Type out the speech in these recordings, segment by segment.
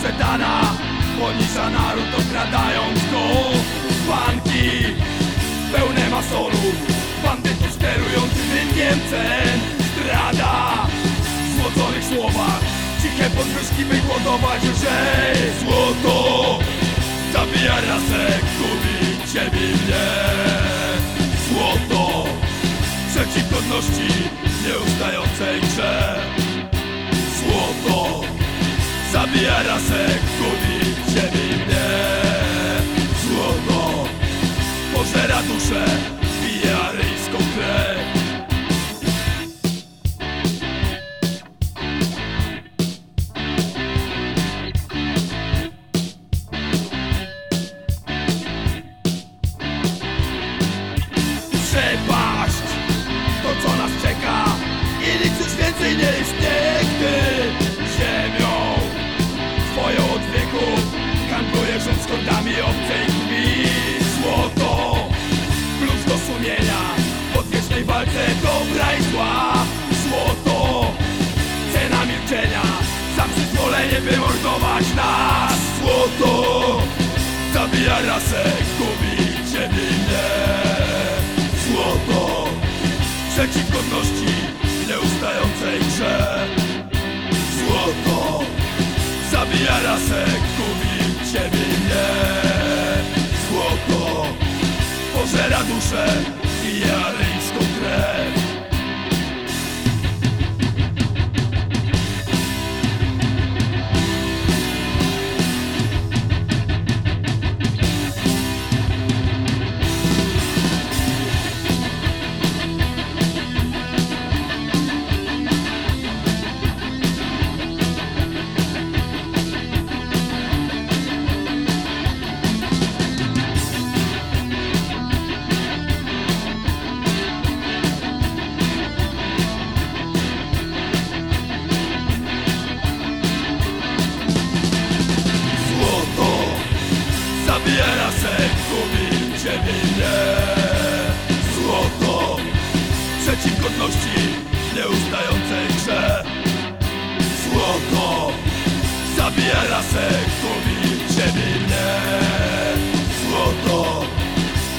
sprzedana Poniża naród okradając go. Banki pełne masonów Bandytów sterujących rynkiem cen Zdrada w złoconych słowach Ciche podwyżki by głodować lżej Złoto zabija rasę Gubi ciebie mnie zabija rasę Sumienia W odwiecznej walce dobra i zła Złoto Cena milczenia Za przyzwolenie by mordować nas. Złoto Zabija rasę, gubi ciebie Złoto Przeciw godności Nieustającej grze. Złoto Zabija rasę, duszę i aryjską krew mnie Złoto przeciw godności nieustającej grze. Złoto zabija rasę, gubi ciebie i mnie Złoto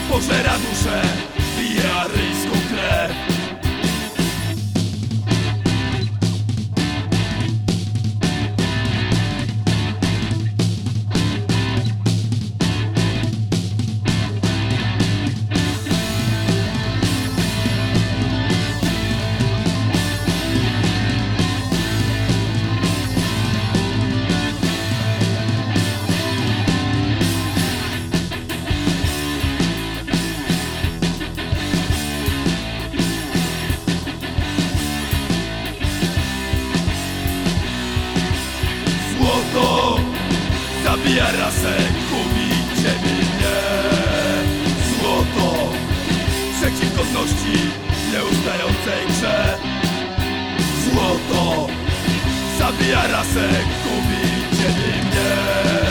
pożera duszę, zabija rasę, gubi ciebie i mnie Złoto przeciw godności nieustającej grze. Złoto zabija rasę, gubi ciebie i mnie